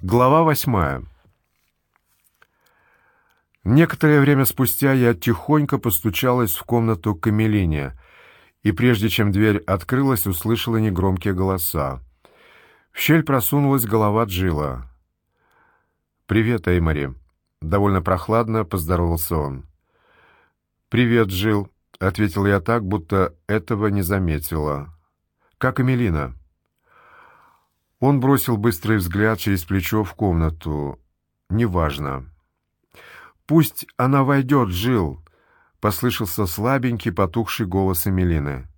Глава восьмая. Некоторое время спустя я тихонько постучалась в комнату к и прежде чем дверь открылась, услышала негромкие голоса. В щель просунулась голова Джила. «Привет, Эймори!» Довольно прохладно поздоровался он. «Привет, Джил», — ответил я так, будто этого не заметила. «Как Эмилина?» Он бросил быстрый взгляд через плечо в комнату. «Неважно». «Пусть она войдет, Джил», — послышался слабенький, потухший голос Эмилины.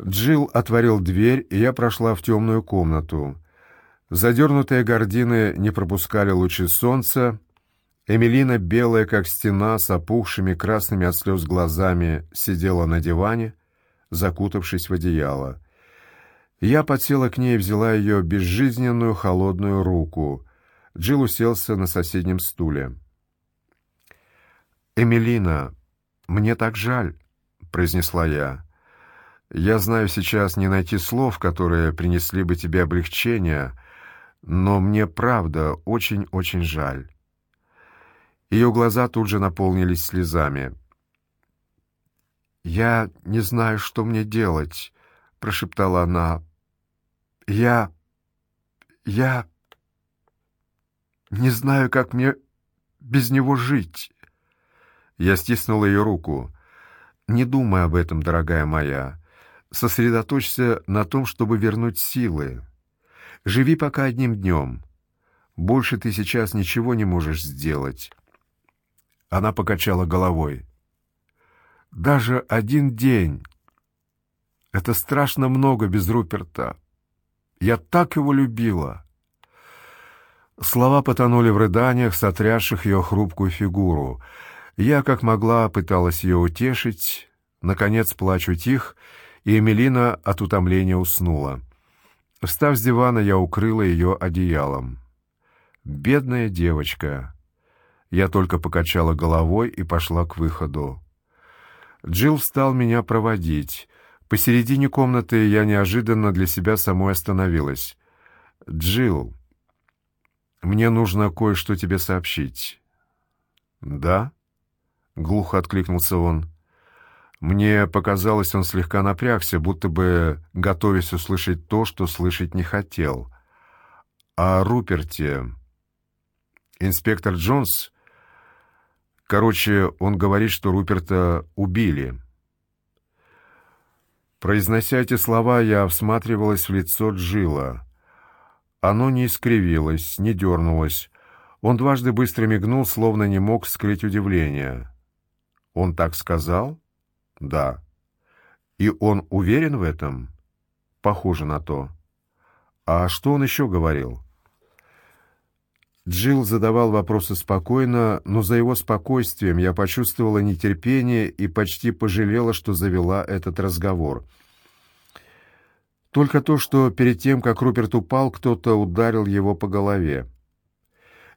Джил отворил дверь, и я прошла в темную комнату. Задернутые гардины не пропускали лучи солнца. Эмилина, белая как стена, с опухшими красными от слез глазами, сидела на диване, закутавшись в одеяло. Я подсела к ней и взяла ее безжизненную холодную руку. Джилл уселся на соседнем стуле. «Эмилина, мне так жаль», — произнесла я. «Я знаю сейчас не найти слов, которые принесли бы тебе облегчение, но мне правда очень-очень жаль». Ее глаза тут же наполнились слезами. «Я не знаю, что мне делать», — прошептала она. «Я... я... не знаю, как мне без него жить». Я стиснула ее руку. «Не думай об этом, дорогая моя. Сосредоточься на том, чтобы вернуть силы. Живи пока одним днем. Больше ты сейчас ничего не можешь сделать». Она покачала головой. «Даже один день. Это страшно много без Руперта. Я так его любила». Слова потонули в рыданиях, сотрясших ее хрупкую фигуру. Я, как могла, пыталась ее утешить. Наконец плач утих, и Эмилина от утомления уснула. Встав с дивана, я укрыла ее одеялом. «Бедная девочка!» Я только покачала головой и пошла к выходу. Джилл встал меня проводить. Посередине комнаты я неожиданно для себя самой остановилась. «Джилл, мне нужно кое-что тебе сообщить». «Да?» — глухо откликнулся он. Мне показалось, он слегка напрягся, будто бы готовясь услышать то, что слышать не хотел. «О Руперте...» Инспектор Джонс Короче, он говорит, что Руперта убили. Произнося эти слова, я всматривалась в лицо Джила. Оно не искривилось, не дернулось. Он дважды быстро мигнул, словно не мог скрыть удивление. Он так сказал? Да. И он уверен в этом? Похоже на то. А что он еще говорил? Джилл задавал вопросы спокойно, но за его спокойствием я почувствовала нетерпение и почти пожалела, что завела этот разговор. Только то, что перед тем, как Руперт упал, кто-то ударил его по голове.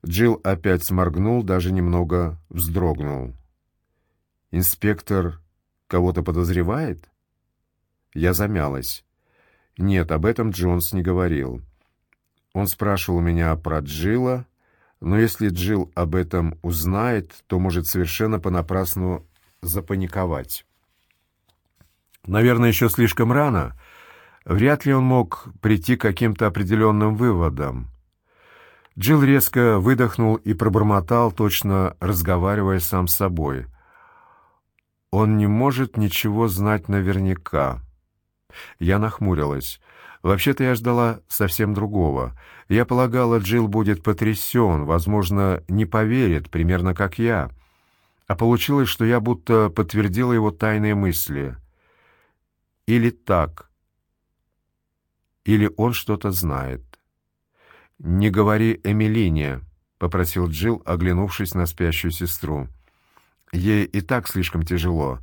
Джилл опять сморгнул, даже немного вздрогнул. «Инспектор кого-то подозревает?» Я замялась. «Нет, об этом Джонс не говорил». Он спрашивал меня про Джилла, но если Джилл об этом узнает, то может совершенно понапрасну запаниковать. Наверное, еще слишком рано. Вряд ли он мог прийти к каким-то определенным выводам. Джилл резко выдохнул и пробормотал, точно разговаривая сам с собой. «Он не может ничего знать наверняка». Я нахмурилась. Вообще-то я ждала совсем другого. Я полагала, Джилл будет потрясен, возможно, не поверит, примерно как я. А получилось, что я будто подтвердила его тайные мысли. Или так. Или он что-то знает. «Не говори Эмилине», — попросил Джилл, оглянувшись на спящую сестру. «Ей и так слишком тяжело.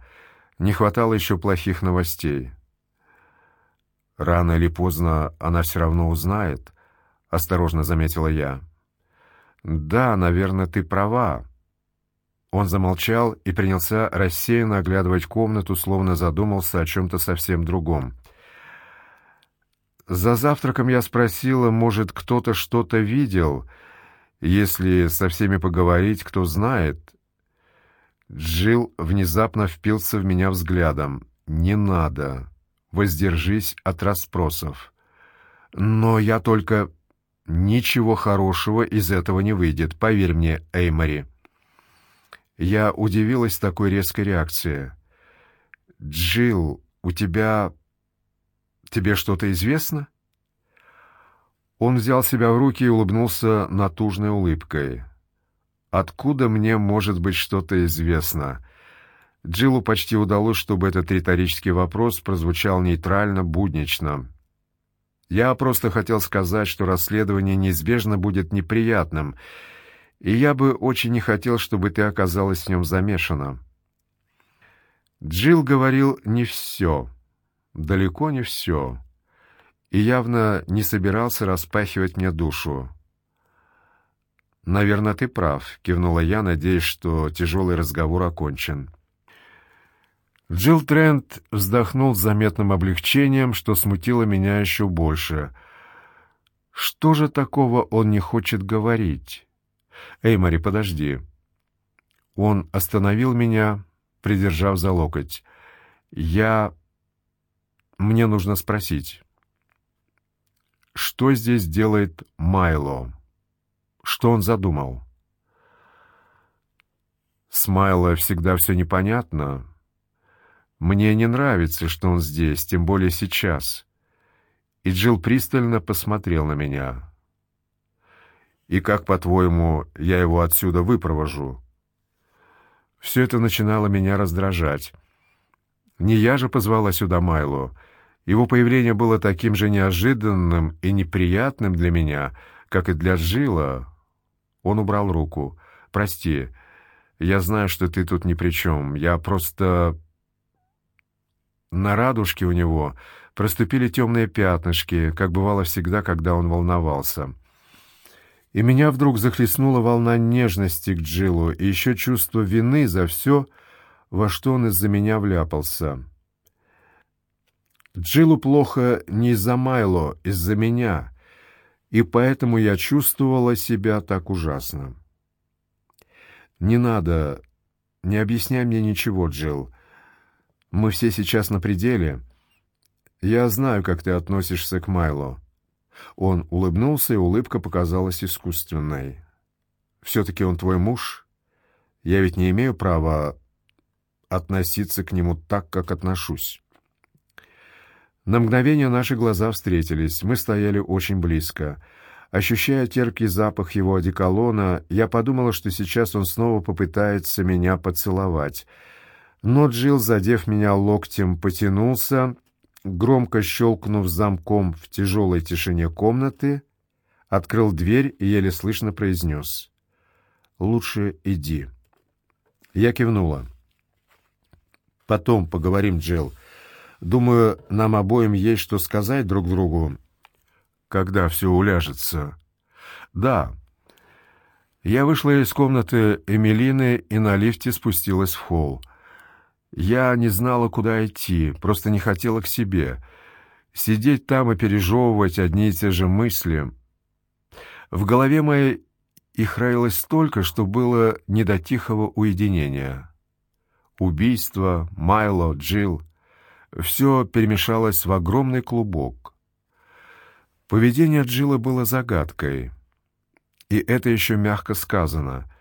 Не хватало еще плохих новостей». Рано или поздно она все равно узнает, осторожно заметила я. Да, наверное, ты права. Он замолчал и принялся рассеянно оглядывать комнату, словно задумался о чем то совсем другом. За завтраком я спросила, может, кто-то что-то видел. Если со всеми поговорить, кто знает. Джилл внезапно впился в меня взглядом. «Не надо. Воздержись от расспросов». «Но я только...» «Ничего хорошего из этого не выйдет, поверь мне, Эймори». Я удивилась такой резкой реакции. «Джилл, у тебя... тебе что-то известно?» Он взял себя в руки и улыбнулся натужной улыбкой. «Откуда мне может быть что-то известно?» Джилу почти удалось, чтобы этот риторический вопрос прозвучал нейтрально, буднично. «Я просто хотел сказать, что расследование неизбежно будет неприятным, и я бы очень не хотел, чтобы ты оказалась в нем замешана». Джилл говорил не все, далеко не все, и явно не собирался распахивать мне душу. «Наверное, ты прав», — кивнула я, надеясь, что тяжелый разговор окончен. Джилл Трент вздохнул с заметным облегчением, что смутило меня еще больше. «Что же такого он не хочет говорить?» «Эй, Мари, подожди». Он остановил меня, придержав за локоть. «Я... Мне нужно спросить, что здесь делает Майло? Что он задумал?» С Майло всегда все непонятно. Мне не нравится, что он здесь, тем более сейчас. И Джилл пристально посмотрел на меня. «И как, по-твоему, я его отсюда выпровожу?» Все это начинало меня раздражать. Не я же позвала сюда Майло. Его появление было таким же неожиданным и неприятным для меня, как и для Джилла. Он убрал руку. «Прости, я знаю, что ты тут ни при чем. Я просто...» На радужке у него проступили темные пятнышки, как бывало всегда, когда он волновался и меня вдруг захлестнула волна нежности к Джилу и еще чувство вины за все, во что он из-за меня вляпался. Джилу плохо не из-за Майло, из-за меня, и поэтому я чувствовала себя так ужасно. «Не надо, не объясняй мне ничего, Джилл. Мы все сейчас на пределе. Я знаю, как ты относишься к Майло». Он улыбнулся, и улыбка показалась искусственной. «Все-таки он твой муж? Я ведь не имею права относиться к нему так, как отношусь». На мгновение наши глаза встретились. Мы стояли очень близко. Ощущая терпкий запах его одеколона, я подумала, что сейчас он снова попытается меня поцеловать. Но Джилл, задев меня локтем, потянулся громко щелкнув замком в тяжелой тишине комнаты, открыл дверь и еле слышно произнес «Лучше иди». Я кивнула. «Потом поговорим, Джилл. Думаю, нам обоим есть что сказать друг другу, когда все уляжется». «Да». Я вышла из комнаты Эмилины и на лифте спустилась в холл. Я не знала, куда идти, просто не хотела к себе. Сидеть там и пережевывать одни и те же мысли. В голове моей их роилось столько, что было не до тихого уединения. Убийство, Майло, Джилл — все перемешалось в огромный клубок. Поведение Джилла было загадкой. И это еще мягко сказано —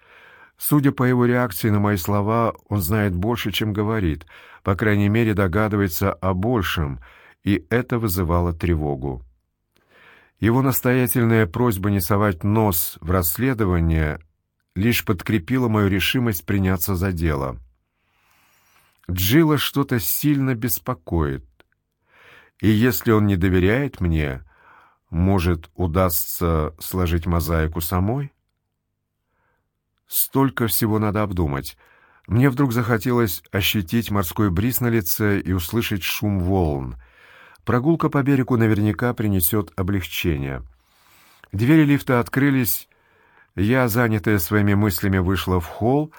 Судя по его реакции на мои слова, он знает больше, чем говорит, по крайней мере, догадывается о большем, и это вызывало тревогу. Его настоятельная просьба не совать нос в расследование лишь подкрепила мою решимость приняться за дело. Джилла что-то сильно беспокоит. И если он не доверяет мне, может, удастся сложить мозаику самой? Столько всего надо обдумать. Мне вдруг захотелось ощутить морской бриз на лице и услышать шум волн. Прогулка по берегу наверняка принесет облегчение. Двери лифта открылись. Я, занятая своими мыслями, вышла в холл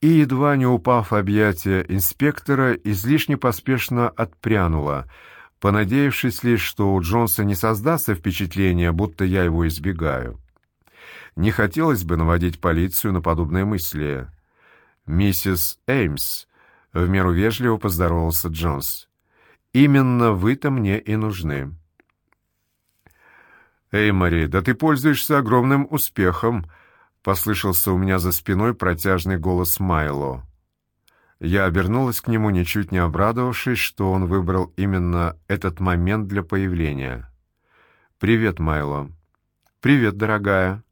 и, едва не упав в объятия инспектора, излишне поспешно отпрянула. понадеявшись лишь, что у Джонса не создастся впечатление, будто я его избегаю. Не хотелось бы наводить полицию на подобные мысли. «Миссис Эймс», — в меру вежливо поздоровался Джонс, — «именно вы-то мне и нужны». «Эй, Мари, да ты пользуешься огромным успехом», — послышался у меня за спиной протяжный голос Майло. Я обернулась к нему, ничуть не обрадовавшись, что он выбрал именно этот момент для появления. «Привет, Майло». «Привет, дорогая».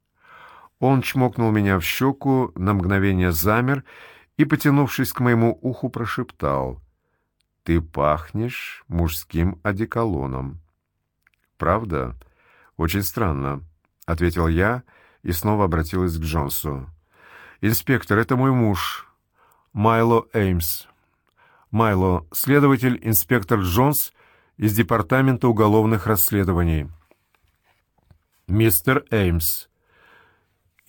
Он чмокнул меня в щеку, на мгновение замер и, потянувшись к моему уху, прошептал. «Ты пахнешь мужским одеколоном». «Правда? Очень странно», — ответил я и снова обратилась к Джонсу. «Инспектор, это мой муж, Майло Эймс. Майло, следователь инспектор Джонс из Департамента уголовных расследований. Мистер Эймс.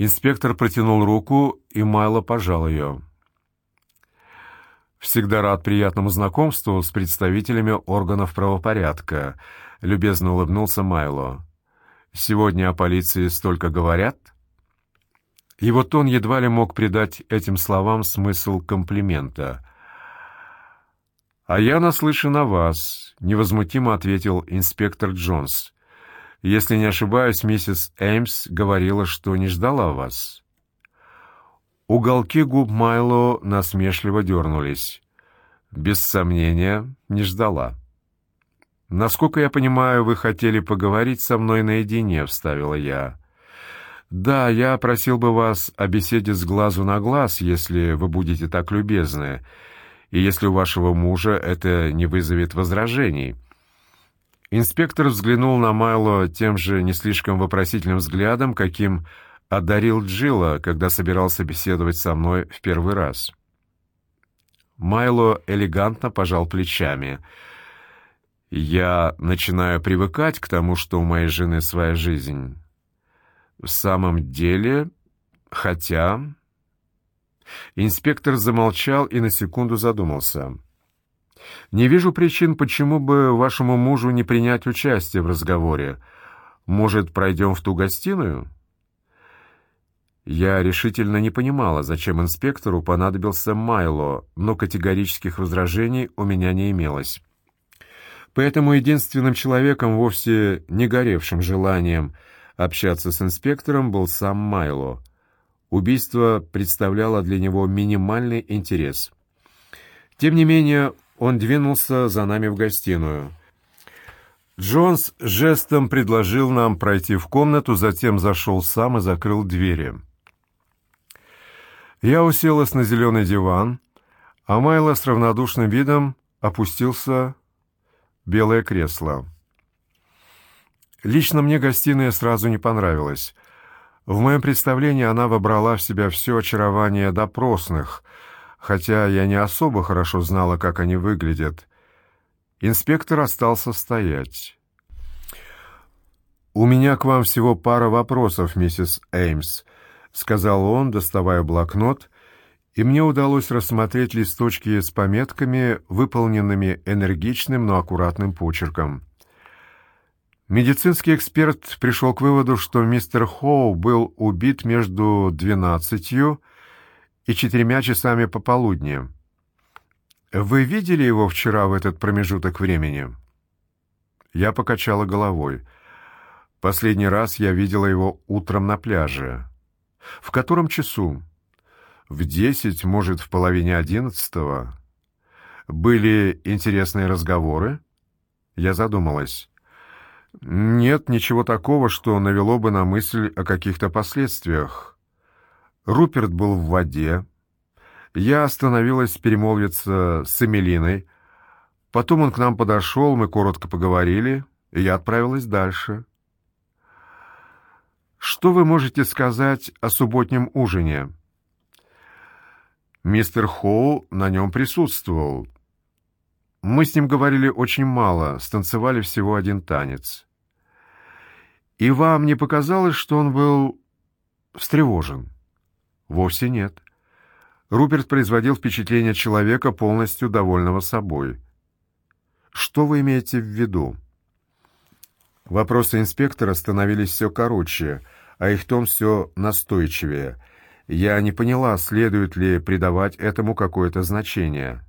Инспектор протянул руку, и Майло пожал ее. «Всегда рад приятному знакомству с представителями органов правопорядка», — любезно улыбнулся Майло. «Сегодня о полиции столько говорят?» Его тон едва ли мог придать этим словам смысл комплимента. «А я наслышан о вас», — невозмутимо ответил инспектор Джонс. «Если не ошибаюсь, миссис Эймс говорила, что не ждала вас». Уголки губ Майло насмешливо дернулись. «Без сомнения, не ждала». «Насколько я понимаю, вы хотели поговорить со мной наедине», — вставила я. «Да, я просил бы вас о беседе с глазу на глаз, если вы будете так любезны, и если у вашего мужа это не вызовет возражений». Инспектор взглянул на Майло тем же не слишком вопросительным взглядом, каким одарил Джилла, когда собирался беседовать со мной в первый раз. Майло элегантно пожал плечами. «Я начинаю привыкать к тому, что у моей жены своя жизнь». В самом деле, хотя... Инспектор замолчал и на секунду задумался. «Не вижу причин, почему бы вашему мужу не принять участие в разговоре. Может, пройдем в ту гостиную?» Я решительно не понимала, зачем инспектору понадобился Майло, но категорических возражений у меня не имелось. Поэтому единственным человеком, вовсе не горевшим желанием Общаться с инспектором был сам Майло. Убийство представляло для него минимальный интерес. Тем не менее, он двинулся за нами в гостиную. Джонс жестом предложил нам пройти в комнату, затем зашел сам и закрыл двери. Я уселась на зеленый диван, а Майло с равнодушным видом опустился в белое кресло. Лично мне гостиная сразу не понравилась. В моем представлении она вобрала в себя все очарование допросных, хотя я не особо хорошо знала, как они выглядят. Инспектор остался стоять. «У меня к вам всего пара вопросов, миссис Эймс», — сказал он, доставая блокнот, и мне удалось рассмотреть листочки с пометками, выполненными энергичным, но аккуратным почерком. Медицинский эксперт пришел к выводу, что мистер Хоу был убит между двенадцатью и четырьмя часами пополудни. Вы видели его вчера в этот промежуток времени? Я покачала головой. Последний раз я видела его утром на пляже. В котором часу? В десять, может, в половине одиннадцатого. Были интересные разговоры? Я задумалась. Нет ничего такого, что навело бы на мысль о каких-то последствиях. Руперт был в воде. Я остановилась перемолвиться с Эмилиной. Потом он к нам подошел, мы коротко поговорили, и я отправилась дальше. Что вы можете сказать о субботнем ужине? Мистер Хоу на нем присутствовал. Мы с ним говорили очень мало, станцевали всего один танец. И вам не показалось, что он был встревожен? Вовсе нет. Руперт производил впечатление человека, полностью довольного собой. Что вы имеете в виду?» Вопросы инспектора становились все короче, а их тон все настойчивее. Я не поняла, следует ли придавать этому какое-то значение.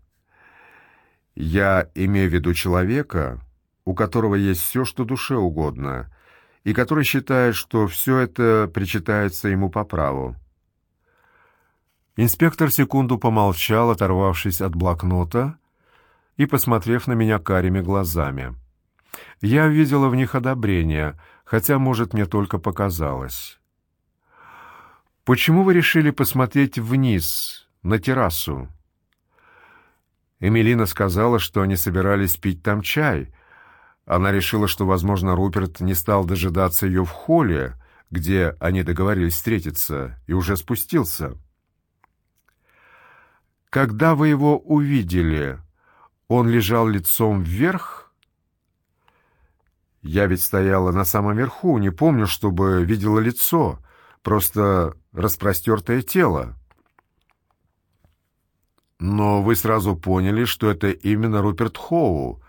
Я имею в виду человека, у которого есть все, что душе угодно, и который считает, что все это причитается ему по праву. Инспектор секунду помолчал, оторвавшись от блокнота и посмотрев на меня карими глазами. Я видела в них одобрение, хотя, может, мне только показалось. «Почему вы решили посмотреть вниз, на террасу?» Эмилина сказала, что они собирались пить там чай. Она решила, что, возможно, Руперт не стал дожидаться ее в холле, где они договорились встретиться, и уже спустился. «Когда вы его увидели, он лежал лицом вверх?» «Я ведь стояла на самом верху, не помню, чтобы видела лицо, просто распростертое тело». Но вы сразу поняли, что это именно Руперт Хоу.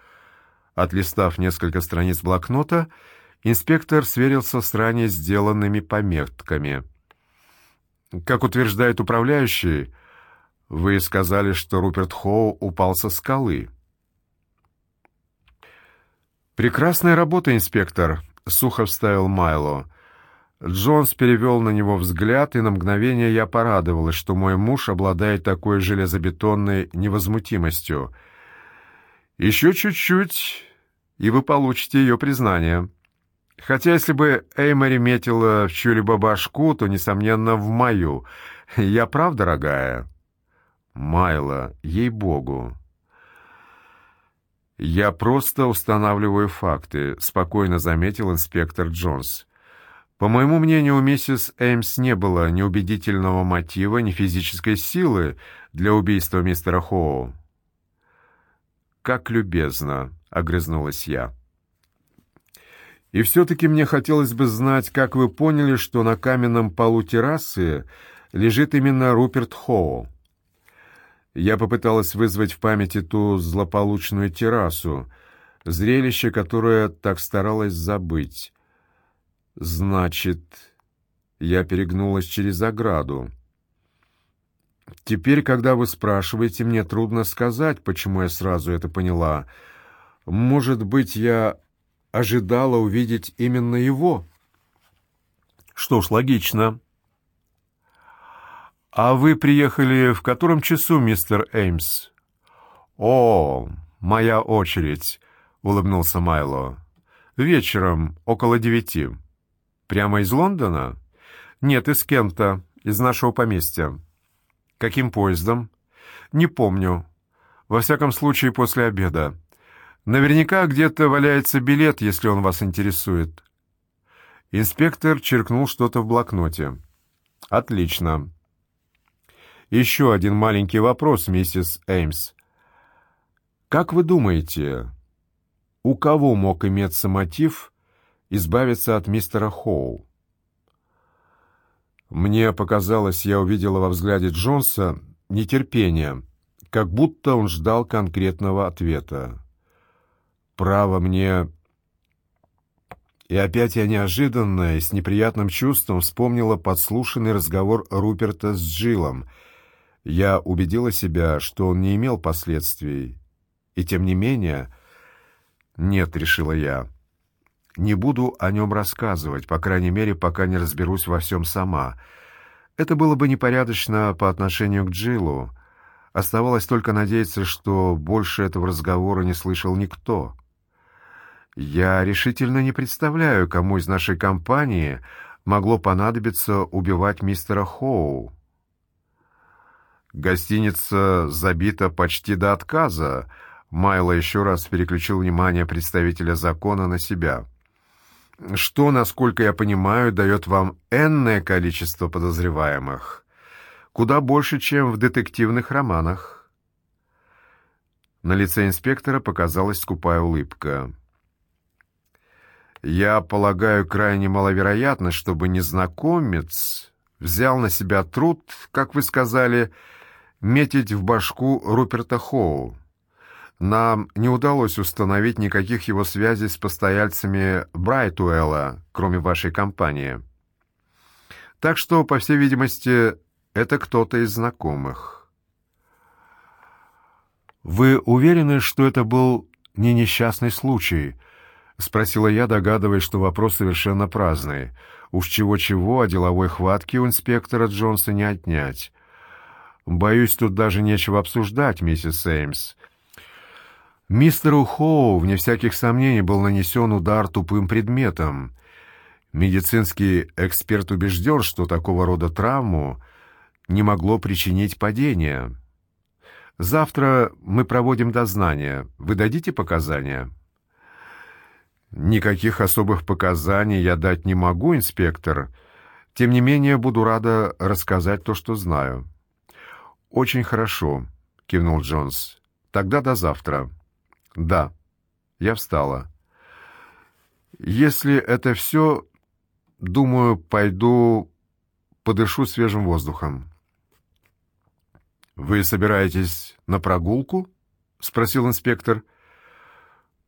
Отлистав несколько страниц блокнота, инспектор сверился с ранее сделанными пометками. Как утверждает управляющий, вы сказали, что Руперт Хоу упал со скалы. Прекрасная работа, инспектор, сухо вставил Майло. Джонс перевел на него взгляд, и на мгновение я порадовалась, что мой муж обладает такой железобетонной невозмутимостью. «Еще чуть-чуть, и вы получите ее признание. Хотя если бы Эймори метила в чью-либо башку, то, несомненно, в мою. Я прав, дорогая?» «Майла, ей-богу!» «Я просто устанавливаю факты», — спокойно заметил инспектор Джонс. По моему мнению, у миссис Эймс не было ни убедительного мотива, ни физической силы для убийства мистера Хоу. «Как любезно!» — огрызнулась я. «И все-таки мне хотелось бы знать, как вы поняли, что на каменном полу террасы лежит именно Руперт Хоу?» Я попыталась вызвать в памяти ту злополучную террасу, зрелище, которое так старалась забыть. Значит, я перегнулась через ограду. Теперь, когда вы спрашиваете, мне трудно сказать, почему я сразу это поняла. Может быть, я ожидала увидеть именно его? Что ж, логично. А вы приехали в котором часу, мистер Эймс? О, моя очередь, улыбнулся Майло. Вечером, около девяти. Прямо из Лондона? Нет, из Кента, из нашего поместья. Каким поездом? Не помню. Во всяком случае, после обеда. Наверняка где-то валяется билет, если он вас интересует. Инспектор черкнул что-то в блокноте. Отлично. Еще один маленький вопрос, миссис Эймс. Как вы думаете, у кого мог иметься мотив избавиться от мистера Хоу. Мне показалось, я увидела во взгляде Джонса нетерпение, как будто он ждал конкретного ответа. Право мне... И опять я неожиданно и с неприятным чувством вспомнила подслушанный разговор Руперта с Джилом. Я убедила себя, что он не имел последствий. И тем не менее... Нет, решила я. Не буду о нем рассказывать, по крайней мере, пока не разберусь во всем сама. Это было бы непорядочно по отношению к Джилу. Оставалось только надеяться, что больше этого разговора не слышал никто. Я решительно не представляю, кому из нашей компании могло понадобиться убивать мистера Хоу. Гостиница забита почти до отказа. Майло еще раз переключил внимание представителя закона на себя что, насколько я понимаю, дает вам энное количество подозреваемых. Куда больше, чем в детективных романах. На лице инспектора показалась скупая улыбка. Я полагаю, крайне маловероятно, чтобы незнакомец взял на себя труд, как вы сказали, метить в башку Руперта Хоу. Нам не удалось установить никаких его связей с постояльцами Брайтуэлла, кроме вашей компании. Так что, по всей видимости, это кто-то из знакомых. Вы уверены, что это был не несчастный случай? спросила я, догадываясь, что вопрос совершенно праздный. Уж чего-чего, а деловой хватки у инспектора Джонса не отнять. Боюсь, тут даже нечего обсуждать, миссис Эймс. Мистеру Хоу, вне всяких сомнений, был нанесен удар тупым предметом. Медицинский эксперт убежден, что такого рода травму не могло причинить падение. Завтра мы проводим дознание. Вы дадите показания? Никаких особых показаний я дать не могу, инспектор. Тем не менее, буду рада рассказать то, что знаю. Очень хорошо, кивнул Джонс. Тогда до завтра. Да. Я встала. Если это все, думаю, пойду подышу свежим воздухом. Вы собираетесь на прогулку? спросил инспектор.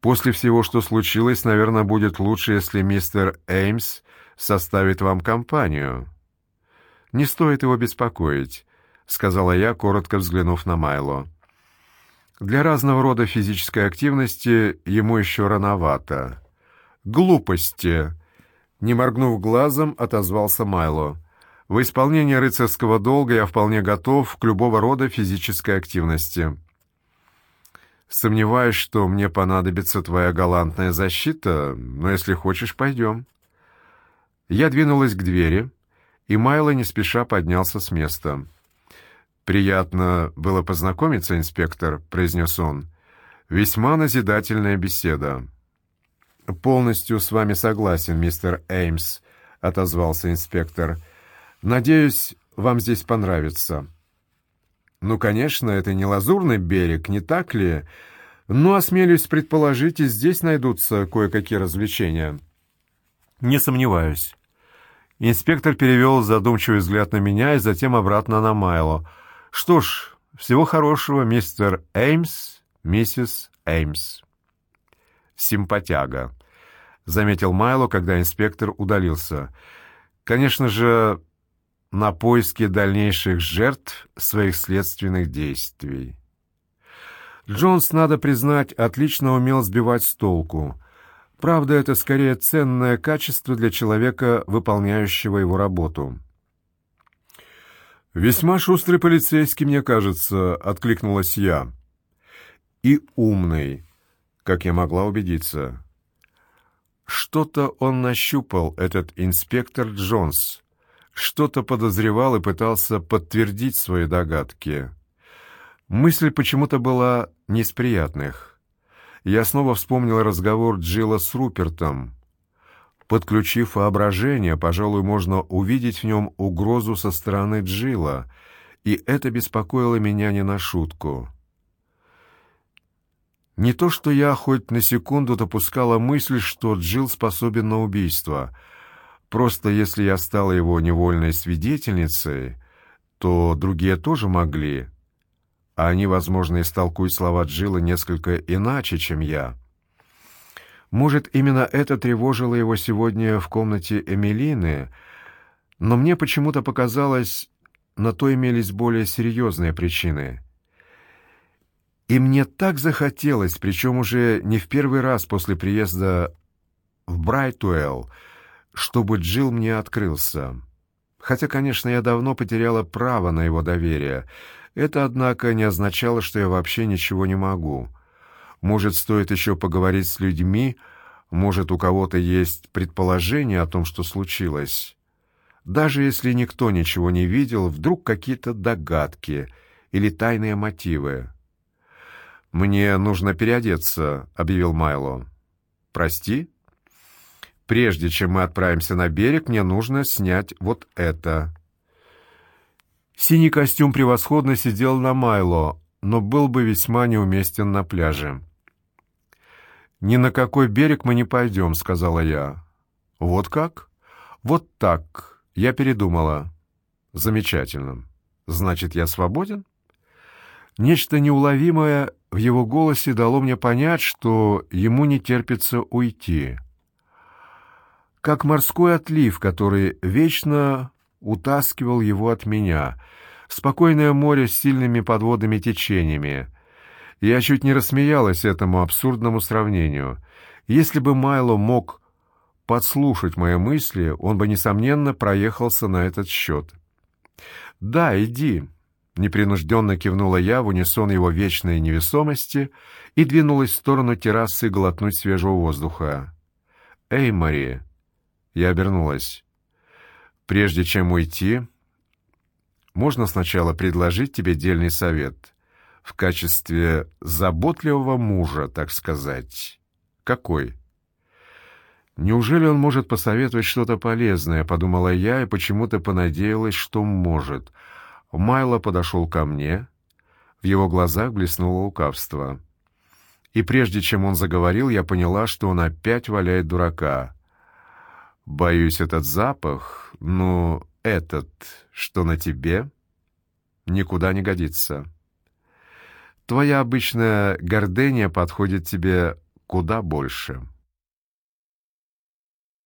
После всего, что случилось, наверное, будет лучше, если мистер Эймс составит вам компанию. Не стоит его беспокоить, сказала я, коротко взглянув на Майло. Для разного рода физической активности ему еще рановато. Глупости, не моргнув глазом, отозвался Майло. В исполнении рыцарского долга я вполне готов к любого рода физической активности. Сомневаюсь, что мне понадобится твоя галантная защита, но если хочешь, пойдем». Я двинулась к двери, и Майло не спеша поднялся с места. «Приятно было познакомиться, инспектор», — произнес он. «Весьма назидательная беседа». «Полностью с вами согласен, мистер Эймс», — отозвался инспектор. «Надеюсь, вам здесь понравится». Ну, конечно, это не лазурный берег, не так ли? Но, осмелюсь предположить, и здесь найдутся кое-какие развлечения. Не сомневаюсь. Инспектор перевел задумчивый взгляд на меня и затем обратно на Майло. Что ж, всего хорошего, мистер Эймс, миссис Эймс. Симпатяга, заметил Майло, когда инспектор удалился. Конечно же, на поиски дальнейших жертв своих следственных действий. Джонс, надо признать, отлично умел сбивать с толку. Правда, это скорее ценное качество для человека, выполняющего его работу. «Весьма шустрый полицейский, мне кажется», — откликнулась я. «И умный, как я могла убедиться». Что-то он нащупал, этот инспектор Джонс что-то подозревал и пытался подтвердить свои догадки. Мысль почему-то была не из приятных. Я снова вспомнил разговор Джилла с Рупертом. Подключив воображение, пожалуй, можно увидеть в нем угрозу со стороны Джилла, и это беспокоило меня не на шутку. Не то, что я хоть на секунду допускала мысль, что Джилл способен на убийство — Просто если я стала его невольной свидетельницей, то другие тоже могли. А они, возможно, истолкуют слова Джилла несколько иначе, чем я. Может, именно это тревожило его сегодня в комнате Эмилины, но мне почему-то показалось, на то имелись более серьезные причины. И мне так захотелось, причем уже не в первый раз после приезда в Брайтуэлл, чтобы Джилл мне открылся. Хотя, конечно, я давно потеряла право на его доверие. Это, однако, не означало, что я вообще ничего не могу. Может, стоит еще поговорить с людьми, может, у кого-то есть предположение о том, что случилось. Даже если никто ничего не видел, вдруг какие-то догадки или тайные мотивы. «Мне нужно переодеться», — объявил Майло. «Прости?» Прежде чем мы отправимся на берег, мне нужно снять вот это. Синий костюм превосходно сидел на Майло, но был бы весьма неуместен на пляже. «Ни на какой берег мы не пойдем», — сказала я. «Вот как?» «Вот так. Я передумала». «Замечательно. Значит, я свободен?» Нечто неуловимое в его голосе дало мне понять, что ему не терпится уйти. Как морской отлив, который вечно утаскивал его от меня. Спокойное море с сильными подводными течениями. Я чуть не рассмеялась этому абсурдному сравнению. Если бы Майло мог подслушать мои мысли, он бы, несомненно, проехался на этот счет. «Да, иди», — непринужденно кивнула я в унисон его вечной невесомости и двинулась в сторону террасы глотнуть свежего воздуха. «Эй, Мария!» Я обернулась. «Прежде чем уйти, можно сначала предложить тебе дельный совет в качестве заботливого мужа, так сказать. Какой?» Неужели он может посоветовать что-то полезное, подумала я и почему-то понадеялась, что может. Майло подошел ко мне, в его глазах блеснуло лукавство. И прежде чем он заговорил, я поняла, что он опять валяет дурака. Боюсь, этот запах, ну, этот, что на тебе, никуда не годится. Твоя обычная гордыня подходит тебе куда больше.